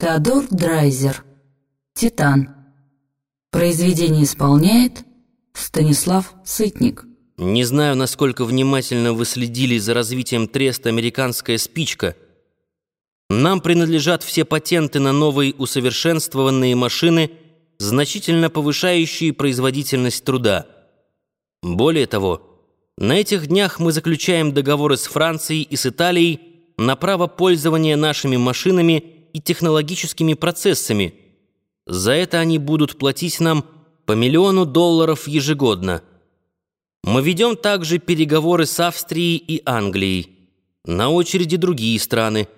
Теодор Драйзер. «Титан». Произведение исполняет Станислав Сытник. Не знаю, насколько внимательно вы следили за развитием треста «Американская спичка». Нам принадлежат все патенты на новые усовершенствованные машины, значительно повышающие производительность труда. Более того, на этих днях мы заключаем договоры с Францией и с Италией на право пользования нашими машинами и технологическими процессами. За это они будут платить нам по миллиону долларов ежегодно. Мы ведем также переговоры с Австрией и Англией. На очереди другие страны.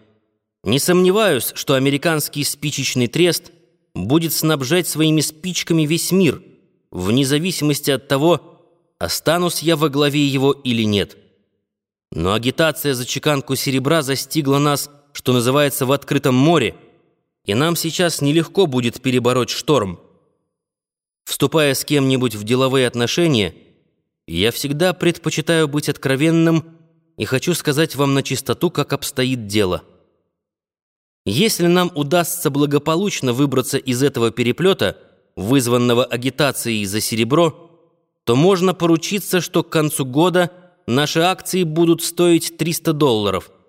Не сомневаюсь, что американский спичечный трест будет снабжать своими спичками весь мир, вне зависимости от того, останусь я во главе его или нет. Но агитация за чеканку серебра застигла нас, что называется, в открытом море, и нам сейчас нелегко будет перебороть шторм. Вступая с кем-нибудь в деловые отношения, я всегда предпочитаю быть откровенным и хочу сказать вам на чистоту, как обстоит дело. Если нам удастся благополучно выбраться из этого переплета, вызванного агитацией за серебро, то можно поручиться, что к концу года наши акции будут стоить 300 долларов –